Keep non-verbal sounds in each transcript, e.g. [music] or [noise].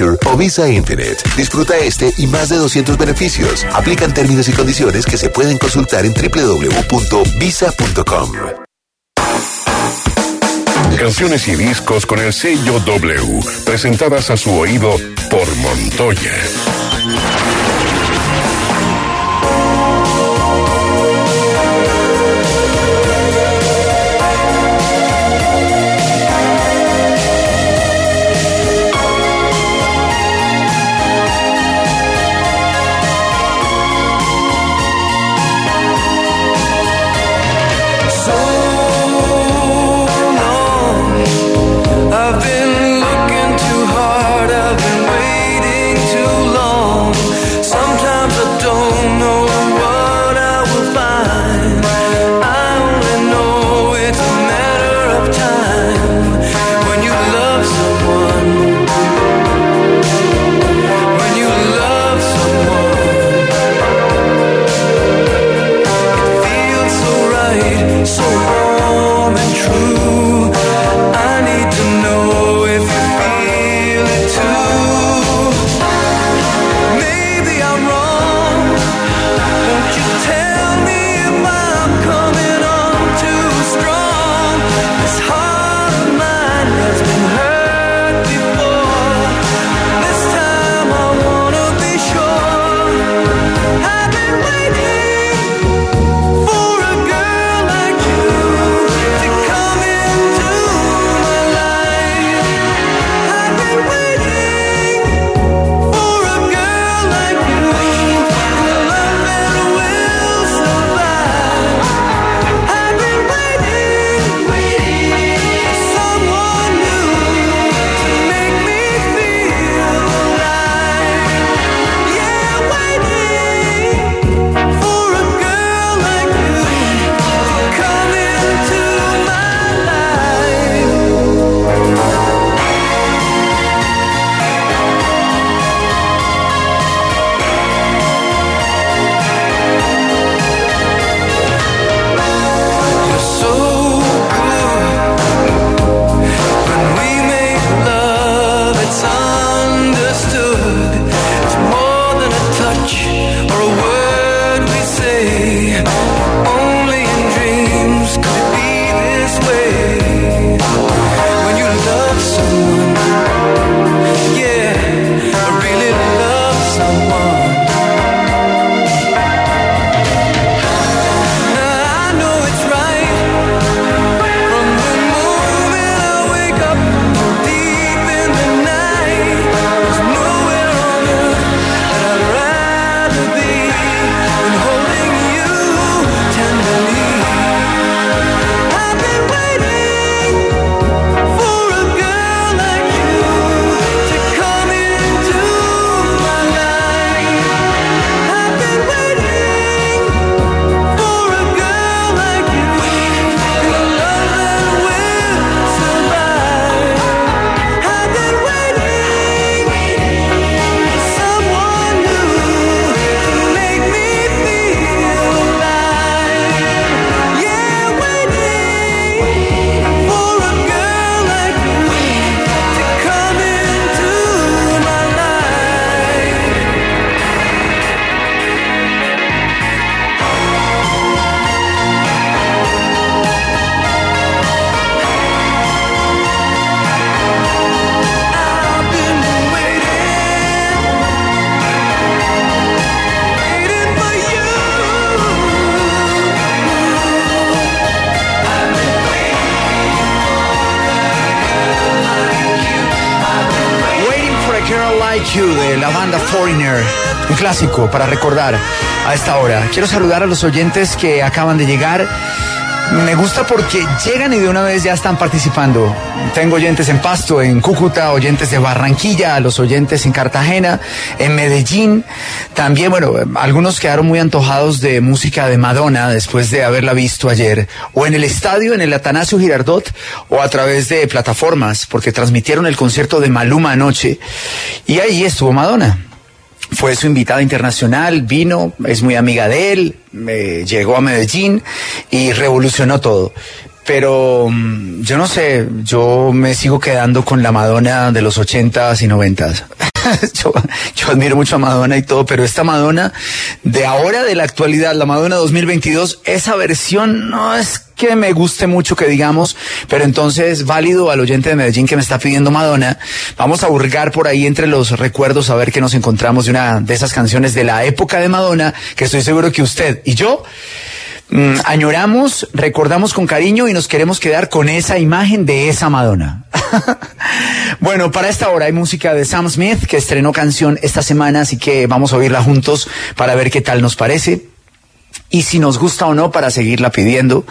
O Visa Infinite. Disfruta este y más de 200 beneficios. Aplican términos y condiciones que se pueden consultar en www.visa.com. Canciones y discos con el sello W, presentadas a su oído por Montoya. Clásico para recordar a esta hora. Quiero saludar a los oyentes que acaban de llegar. Me gusta porque llegan y de una vez ya están participando. Tengo oyentes en Pasto, en Cúcuta, oyentes de Barranquilla, los oyentes en Cartagena, en Medellín. También, bueno, algunos quedaron muy antojados de música de Madonna después de haberla visto ayer, o en el estadio, en el Atanasio Girardot, o a través de plataformas, porque transmitieron el concierto de Maluma anoche. Y ahí estuvo Madonna fue su invitada internacional, vino, es muy amiga de él, me llegó a Medellín y revolucionó todo. pero mm, yo no sé, yo me sigo quedando con la Madonna de los ochentas y noventas. [laughs] yo, admiro mucho a Madonna y todo, pero esta Madonna de ahora, de la actualidad, la Madonna 2022, esa versión no es que me guste mucho que digamos, pero entonces válido al oyente de Medellín que me está pidiendo Madonna. Vamos a hurgar por ahí entre los recuerdos a ver qué nos encontramos de una de esas canciones de la época de Madonna, que estoy seguro que usted y yo mm, añoramos, recordamos con cariño y nos queremos quedar con esa imagen de esa Madonna. [laughs] bueno, para esta hora hay música de Sam Smith que estrenó canción esta semana, así que vamos a oírla juntos para ver qué tal nos parece y si nos gusta o no para seguirla pidiendo.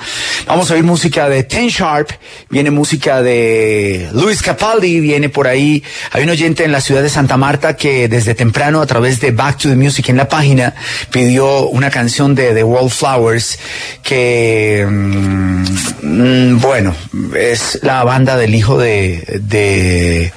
Vamos a oír música de Ten Sharp, viene música de Luis Capaldi, viene por ahí. Hay un oyente en la ciudad de Santa Marta que desde temprano a través de Back to the Music en la página pidió una canción de The Wallflowers que, mm, bueno, es la banda del hijo de, de,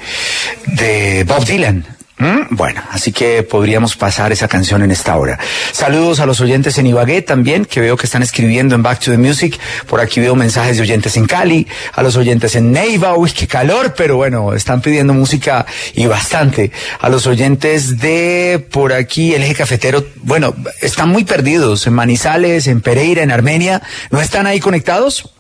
de Bob Dylan. ¿Mm? Bueno, así que podríamos pasar esa canción en esta hora. Saludos a los oyentes en Ibagué también, que veo que están escribiendo en Back to the Music. Por aquí veo mensajes de oyentes en Cali, a los oyentes en Neiva. Uy, qué calor, pero bueno, están pidiendo música y bastante. A los oyentes de por aquí, el eje cafetero, bueno, están muy perdidos en Manizales, en Pereira, en Armenia. ¿No están ahí conectados?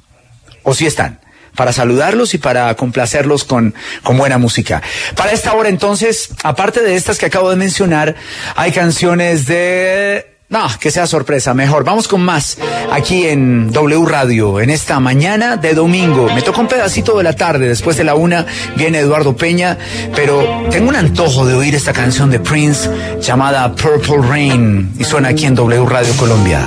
¿O sí están? Para saludarlos y para complacerlos con, con buena música. Para esta hora entonces, aparte de estas que acabo de mencionar, hay canciones de... No, que sea sorpresa, mejor. Vamos con más aquí en W Radio, en esta mañana de domingo. Me toca un pedacito de la tarde, después de la una viene Eduardo Peña, pero tengo un antojo de oír esta canción de Prince llamada Purple Rain y suena aquí en W Radio Colombia.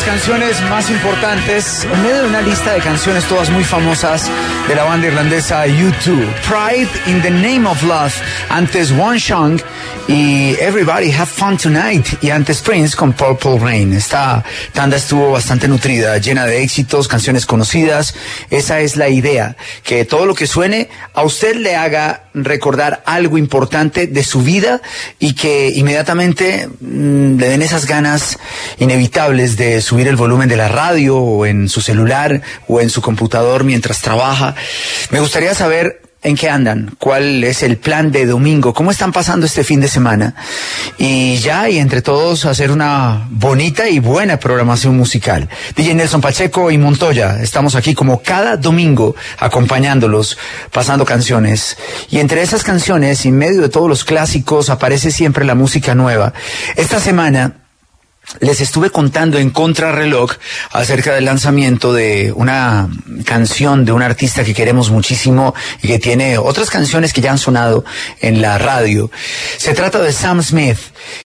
Las canciones más importantes, en medio de una lista de canciones todas muy famosas de la banda irlandesa U2. Pride in the Name of Love, antes One Song y Everybody Have Fun Tonight y antes Prince con Purple Rain. Esta tanda estuvo bastante nutrida, llena de éxitos, canciones conocidas. Esa es la idea, que todo lo que suene a usted le haga recordar algo importante de su vida y que inmediatamente mm, le den esas ganas inevitables de subir el volumen de la radio o en su celular o en su computador mientras trabaja. Me gustaría saber en qué andan, cuál es el plan de domingo, cómo están pasando este fin de semana y ya y entre todos hacer una bonita y buena programación musical. DJ Nelson Pacheco y Montoya, estamos aquí como cada domingo acompañándolos, pasando canciones y entre esas canciones, en medio de todos los clásicos, aparece siempre la música nueva. Esta semana les estuve contando en contrarreloj acerca del lanzamiento de una canción de un artista que queremos muchísimo y que tiene otras canciones que ya han sonado en la radio. Se trata de Sam Smith,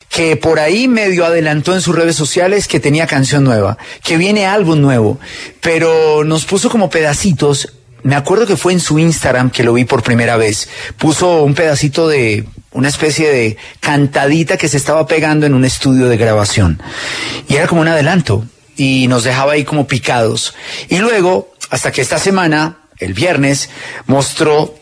que por ahí medio adelantó en sus redes sociales que tenía canción nueva, que viene álbum nuevo, pero nos puso como pedacitos me acuerdo que fue en su Instagram que lo vi por primera vez. Puso un pedacito de una especie de cantadita que se estaba pegando en un estudio de grabación. Y era como un adelanto. Y nos dejaba ahí como picados. Y luego, hasta que esta semana, el viernes, mostró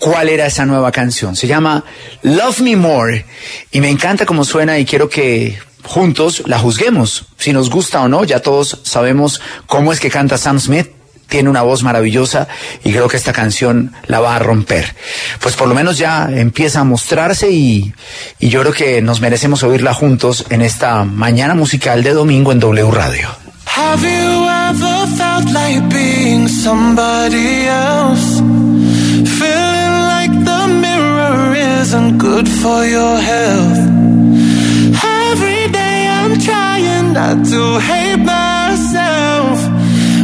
cuál era esa nueva canción. Se llama Love Me More. Y me encanta cómo suena y quiero que juntos la juzguemos. Si nos gusta o no, ya todos sabemos cómo es que canta Sam Smith tiene una voz maravillosa y creo que esta canción la va a romper. Pues por lo menos ya empieza a mostrarse y, y yo creo que nos merecemos oírla juntos en esta mañana musical de domingo en W Radio. Have you ever felt like being somebody else? Feeling like the mirror isn't good for your health. Every day I'm trying not to hate myself.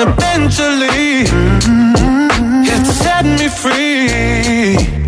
eventually it set me free.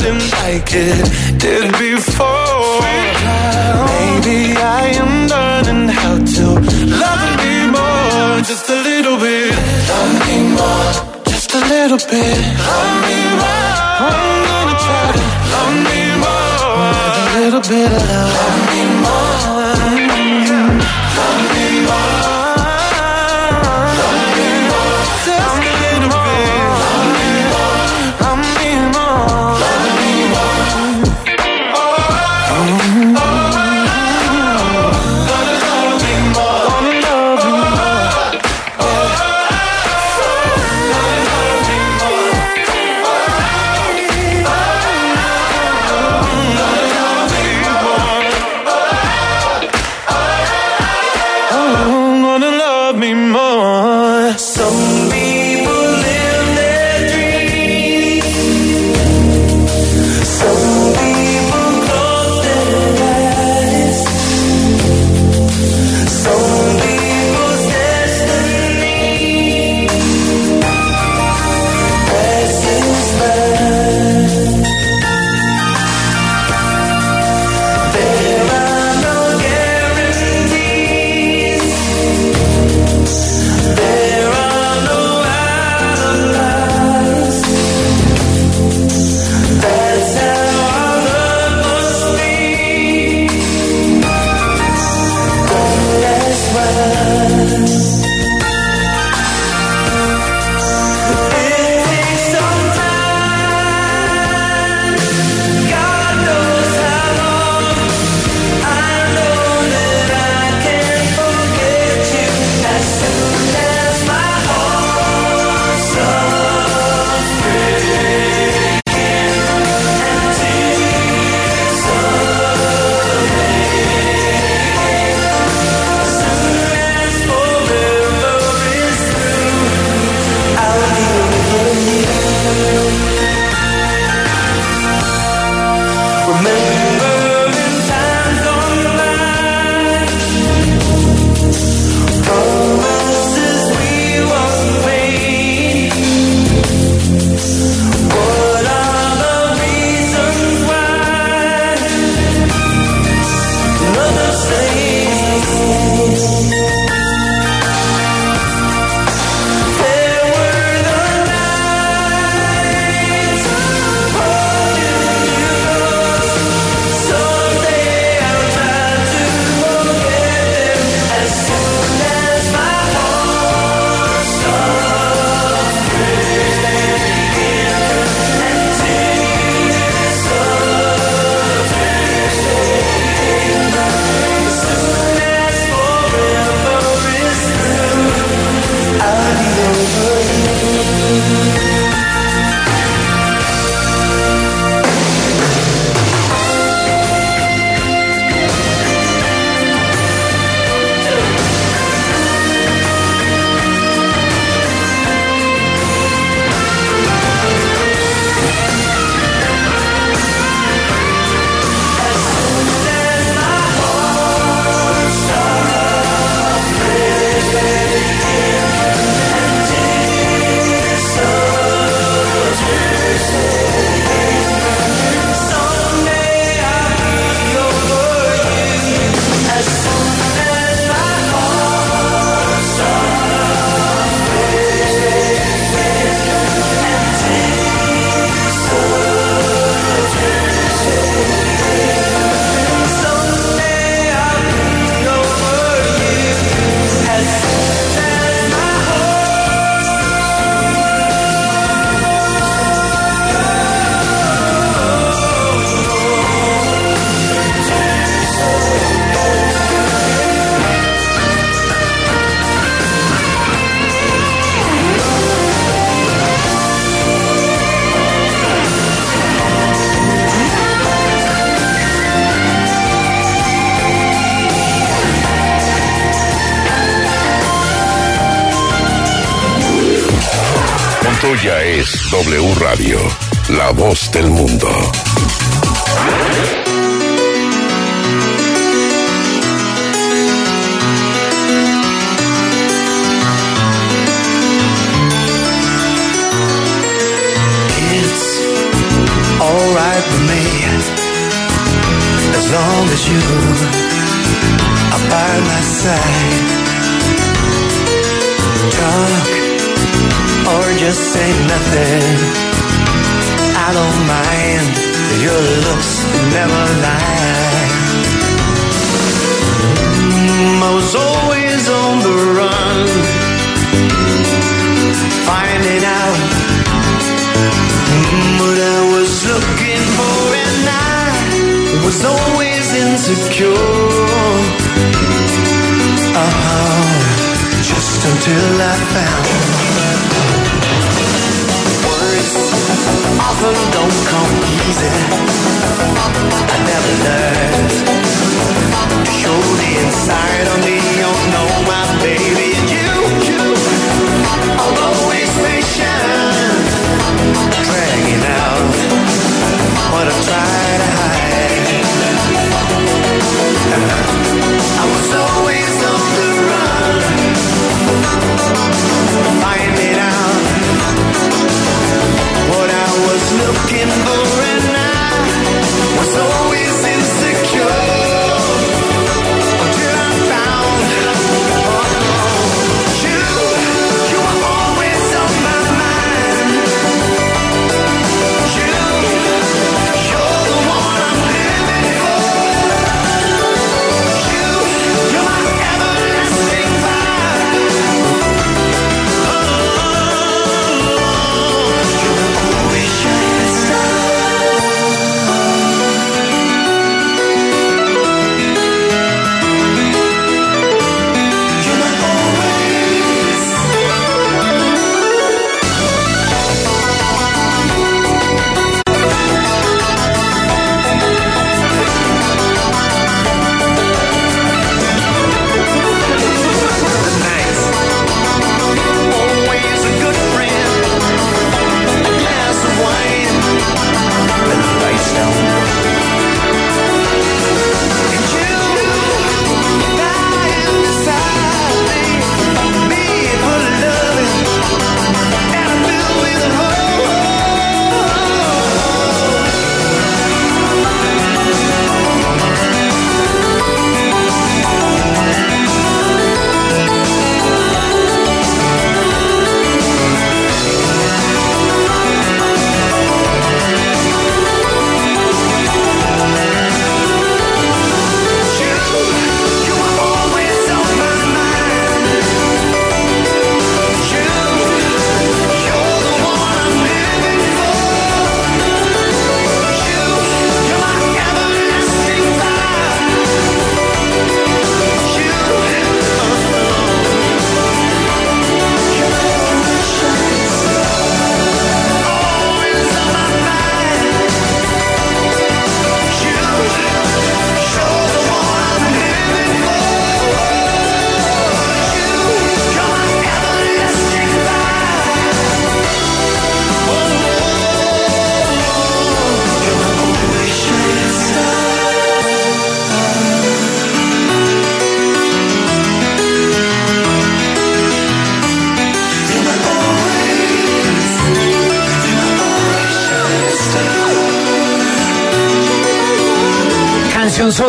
hurting like it did before. Maybe I am learning how to love me more. Just a little bit. Love me more. Just a little bit. Love me more. I'm gonna try to love me more. With a little bit of love. Love me more. Just say nothing. I don't mind. Your looks never lie. Mm, I was always on the run, finding out what I was looking for, and I was always insecure. Oh, just until I found often don't come easy. I never learned to show the inside of me. Oh no, my baby, and you, you are always patient dragging out what I try to hide. I was always on the run, finding out broken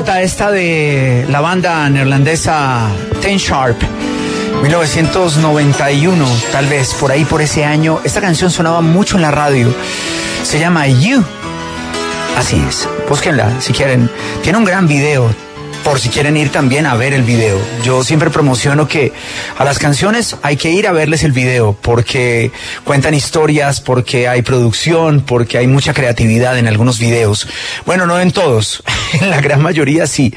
Esta de la banda neerlandesa Ten Sharp. 1991, tal vez por ahí por ese año. Esta canción sonaba mucho en la radio. Se llama You. Así es. Búsquenla si quieren. Tiene un gran video. Por si quieren ir también a ver el video. Yo siempre promociono que a las canciones hay que ir a verles el video porque cuentan historias, porque hay producción, porque hay mucha creatividad en algunos videos. Bueno, no en todos, [laughs] en la gran mayoría sí.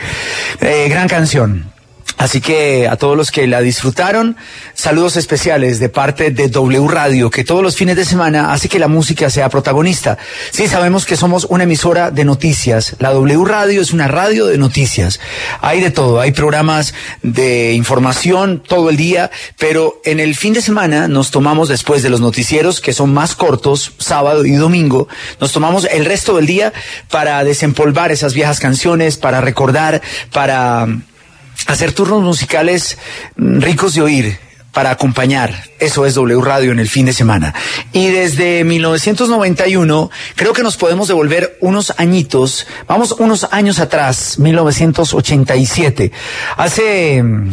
Eh, gran canción. Así que a todos los que la disfrutaron, saludos especiales de parte de W Radio, que todos los fines de semana hace que la música sea protagonista. Sí, sabemos que somos una emisora de noticias. La W Radio es una radio de noticias. Hay de todo, hay programas de información todo el día, pero en el fin de semana nos tomamos después de los noticieros, que son más cortos, sábado y domingo, nos tomamos el resto del día para desempolvar esas viejas canciones, para recordar, para hacer turnos musicales mm, ricos de oír para acompañar. Eso es W Radio en el fin de semana. Y desde 1991, creo que nos podemos devolver unos añitos, vamos unos años atrás, 1987. Hace mm,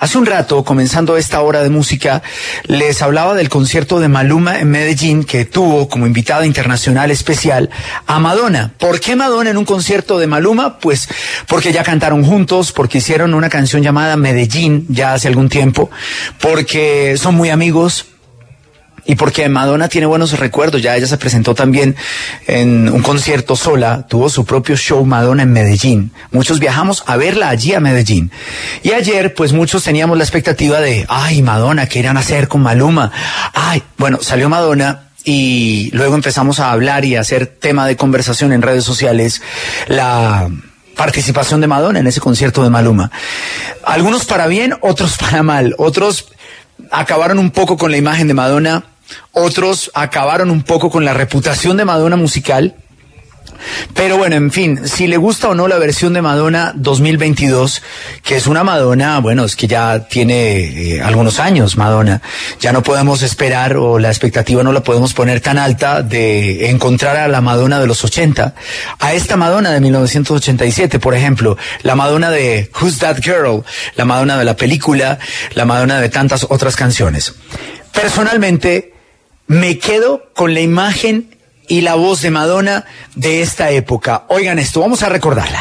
Hace un rato, comenzando esta hora de música, les hablaba del concierto de Maluma en Medellín que tuvo como invitada internacional especial a Madonna. ¿Por qué Madonna en un concierto de Maluma? Pues porque ya cantaron juntos, porque hicieron una canción llamada Medellín ya hace algún tiempo, porque son muy amigos, y porque Madonna tiene buenos recuerdos, ya ella se presentó también en un concierto sola, tuvo su propio show Madonna en Medellín. Muchos viajamos a verla allí a Medellín. Y ayer, pues muchos teníamos la expectativa de, ay, Madonna, ¿qué irán a hacer con Maluma? Ay, bueno, salió Madonna y luego empezamos a hablar y a hacer tema de conversación en redes sociales la participación de Madonna en ese concierto de Maluma. Algunos para bien, otros [laughs] para mal, otros acabaron un poco con la imagen de Madonna otros acabaron un poco con la reputación de Madonna musical. Pero bueno, en fin, si le gusta o no la versión de Madonna 2022, que es una Madonna, bueno, es que ya tiene eh, algunos años Madonna, ya no podemos esperar o la expectativa no la podemos poner tan alta de encontrar a la Madonna de los 80, a esta Madonna de 1987, por ejemplo, la Madonna de Who's That Girl, la Madonna de la película, la Madonna de tantas otras canciones. Personalmente, me quedo con la imagen y la voz de Madonna de esta época. Oigan esto, vamos a recordarla.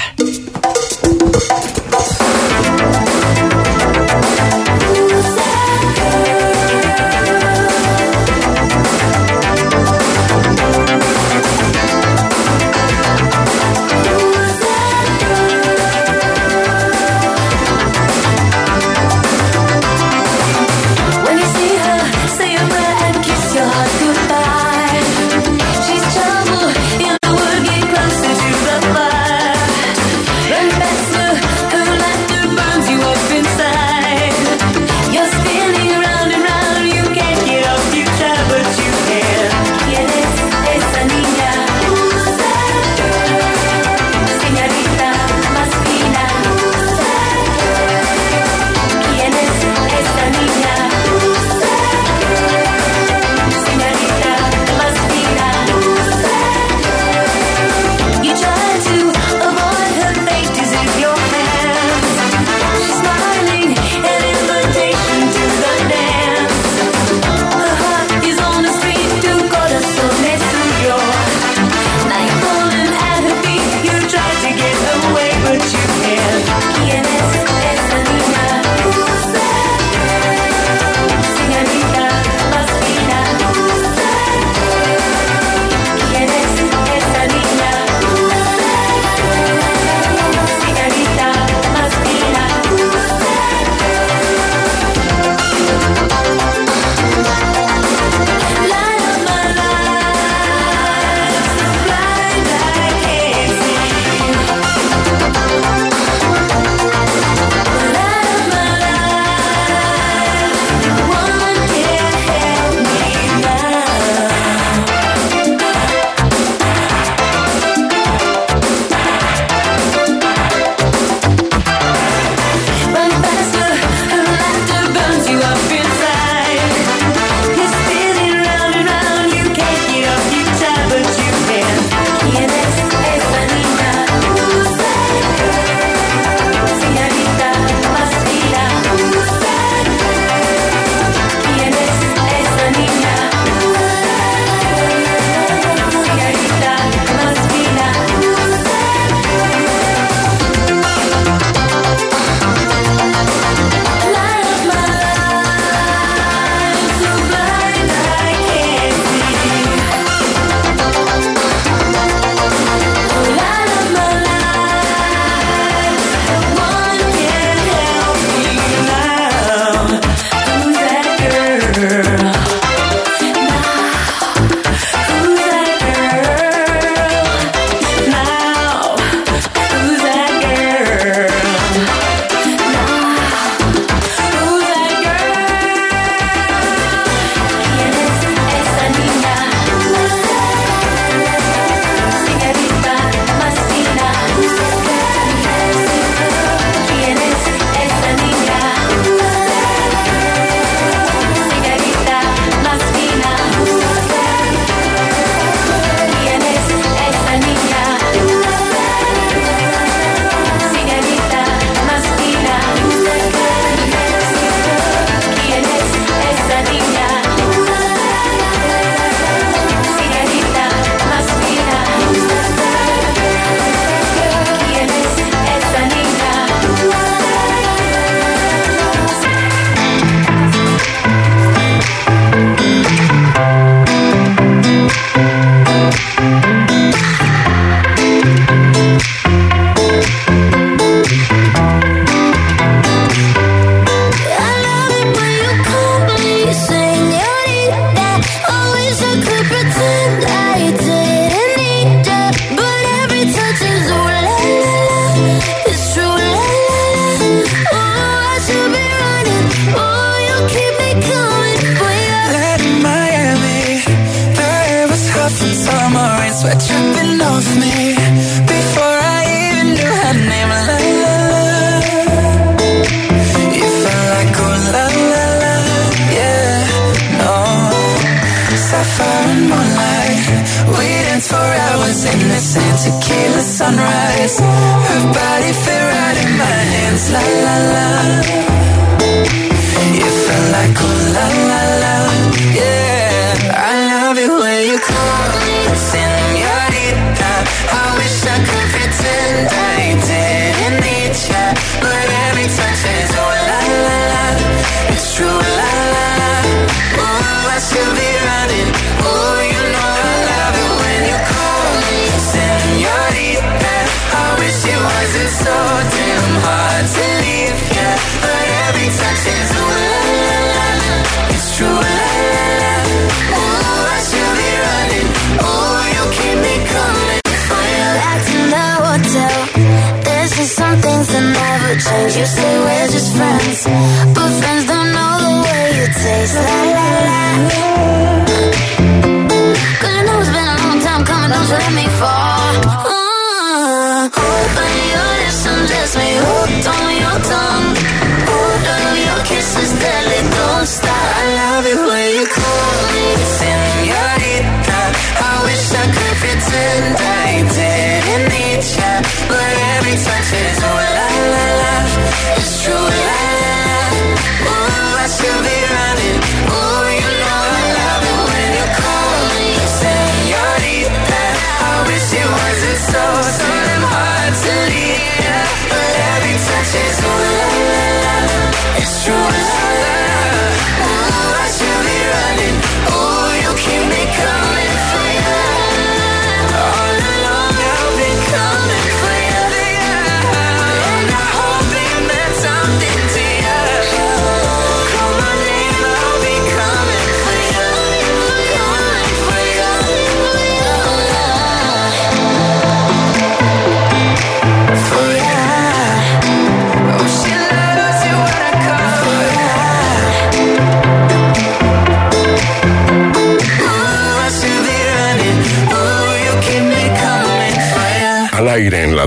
Cause I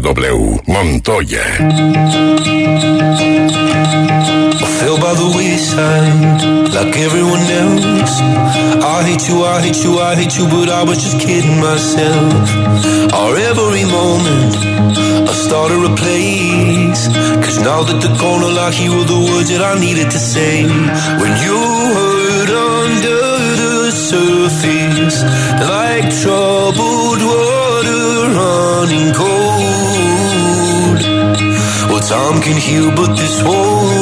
W. Montoya. I fell by the wayside, like everyone else. I hate you, I hate you, I hate you, but I was just kidding myself. Our every moment, I started a place. Cause now that the corner like here were the words that I needed to say. When you heard under the surface, like troubled water running cold. Some can heal, but this whole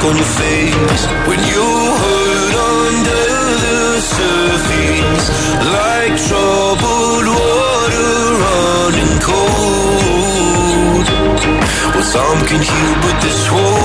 look on your face when you hurt under the surface, like troubled water running cold. Well, some can heal, but this won't.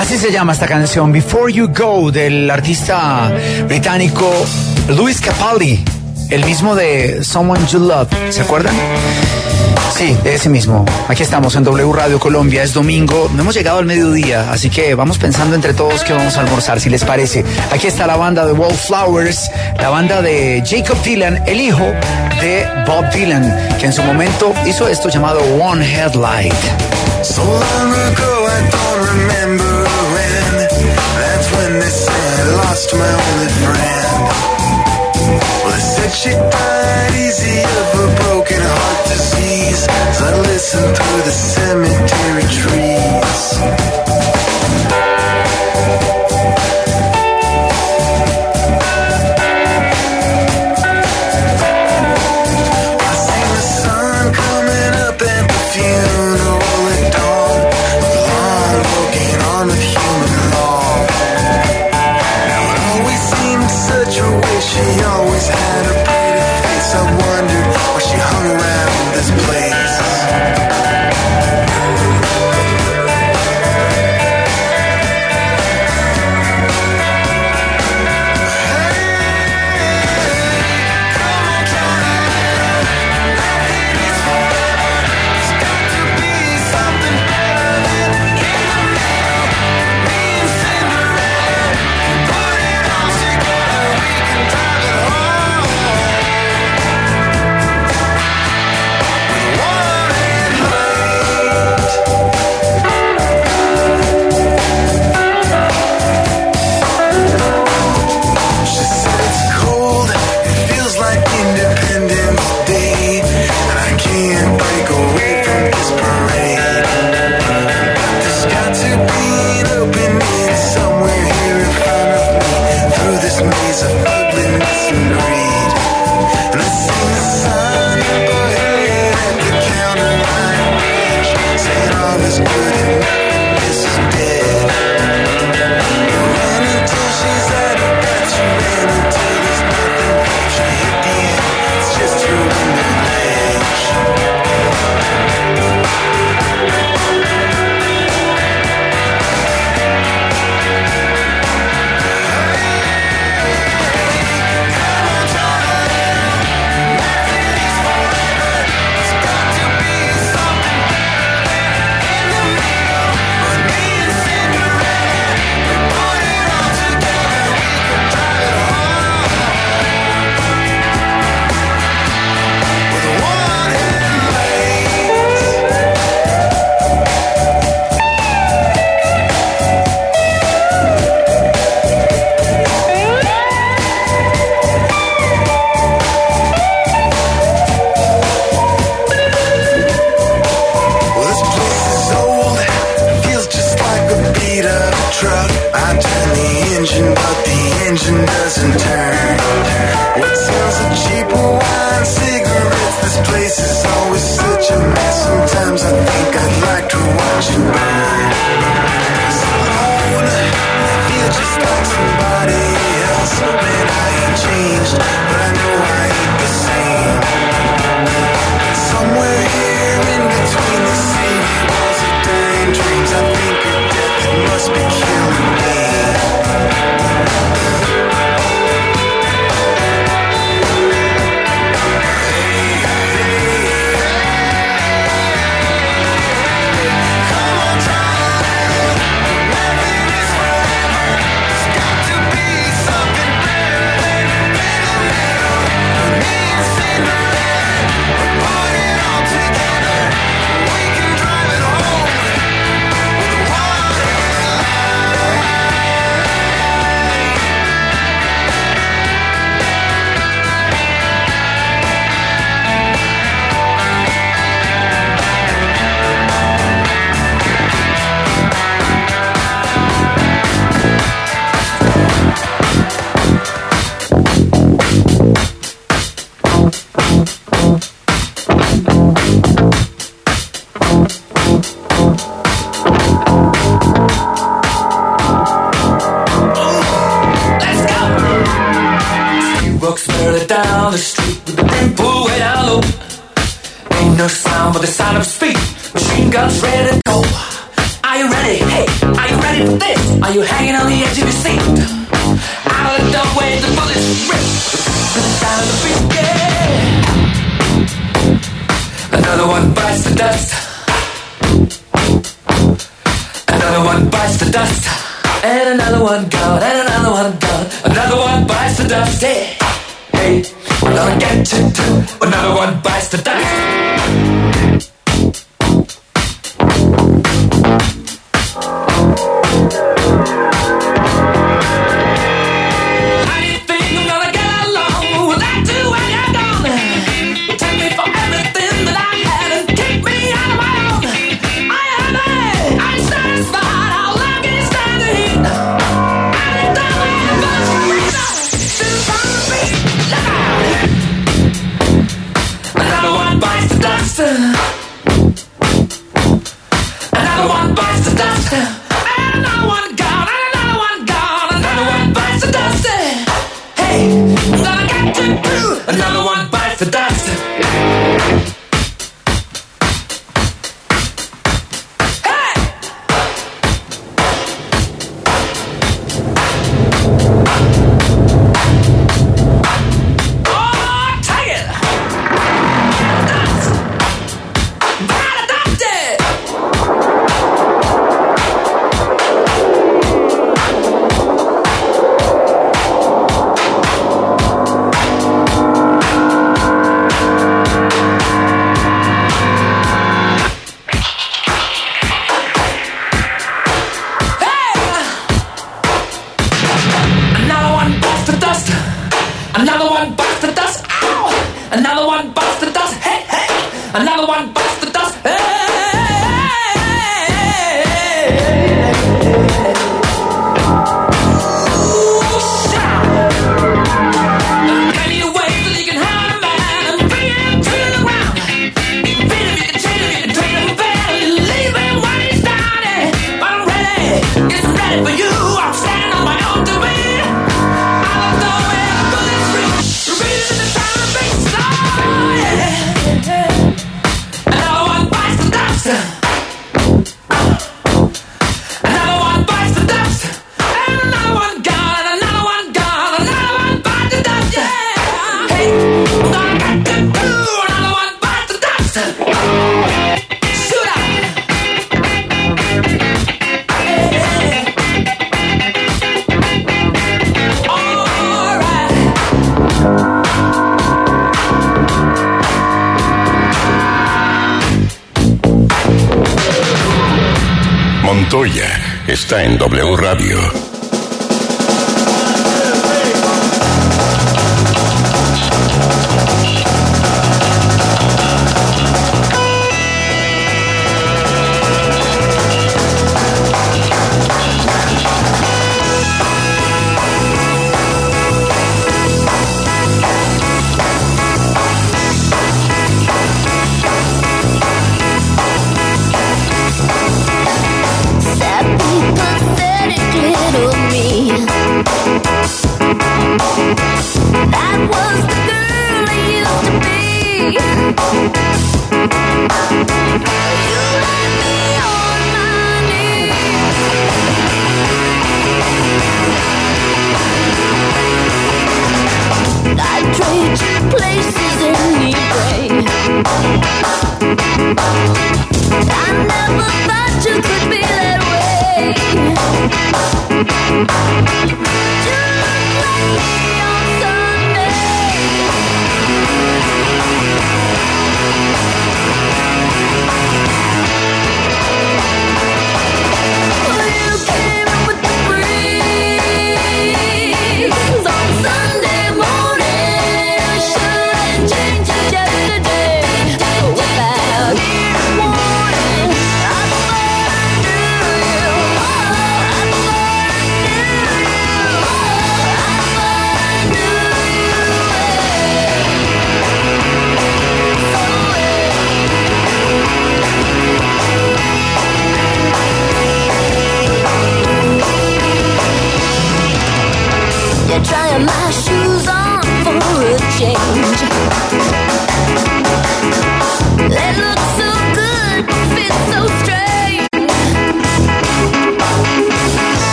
Así se llama esta canción, Before You Go, del artista británico Luis Capaldi, el mismo de Someone You Love, ¿se acuerdan? Sí, de ese mismo. Aquí estamos en W Radio Colombia, es domingo, no hemos llegado al mediodía, así que vamos pensando entre todos que vamos a almorzar, si les parece. Aquí está la banda de Wallflowers, la banda de Jacob Dylan, el hijo de Bob Dylan, que en su momento hizo esto llamado One Headlight. So long ago lost my only friend. Well, they said she died easy of a broken heart disease. So I listened through the cemetery trees. Está en W Radio.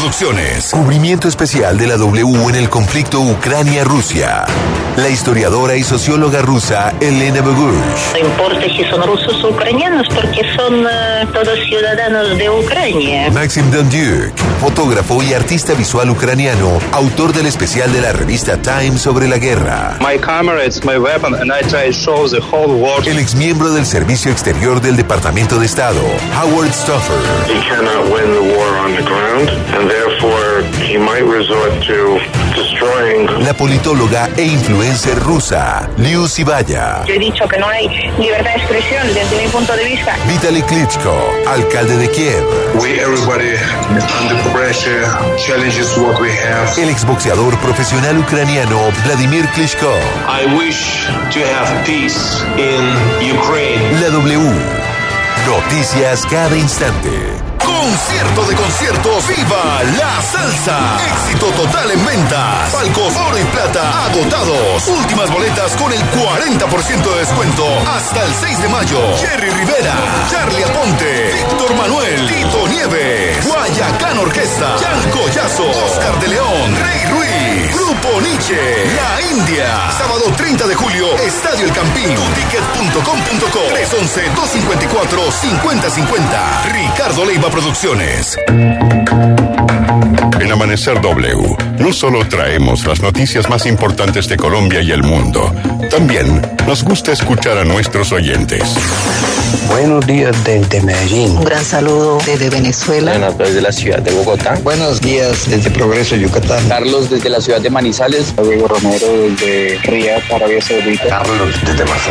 Producciones. Cubrimiento especial de la W en el conflicto Ucrania-Rusia. La historiadora y socióloga rusa Elena Bogush. No importa si son rusos o ucranianos porque son eh, todos ciudadanos de Ucrania. Maxim Dondiuk, fotógrafo y artista visual ucraniano, autor del especial de la revista Time sobre la guerra. My camera is my weapon and I try to show the whole world. El exmiembro del Servicio Exterior del Departamento de Estado, Howard Stoffer. He cannot win the war on the ground, and therefore he might resort to destroying. La politóloga e influencer rusa, Liu Sibaya. Yo he dicho que no hay libertad de expresión desde mi punto de vista. Vitaly Klitschko, alcalde de Kiev. We, everybody, under pressure, challenges what we have. El exboxeador profesional ucraniano Vladimir Klitschko. I wish to have peace in Ukraine. La W. Noticias cada instante. Concierto de conciertos, viva la salsa. Éxito total en ventas. Palcos oro y plata agotados. Últimas boletas con el 40% de descuento hasta el 6 de mayo. Jerry Rivera, Charlie Aponte, Víctor Manuel, Tito Nieves, Guayacán Orquesta, Jan Collazo, Oscar de León, Rey Ruiz, Grupo Nietzsche, La India. Sábado 30 de julio, Estadio El Campín, tuticket.com.co 311-254-5050. Ricardo Leiva Producciones. En Amanecer W, no solo traemos las noticias más importantes de Colombia y el mundo, también nos gusta escuchar a nuestros oyentes. Buenos días desde Medellín. Un gran saludo desde Venezuela. Buenas desde la ciudad de Bogotá. Buenos días desde Progreso, Yucatán. Carlos desde la ciudad de Manizales. Diego Romero desde Riyadh, Arabia Saudita. Carlos desde Massachusetts.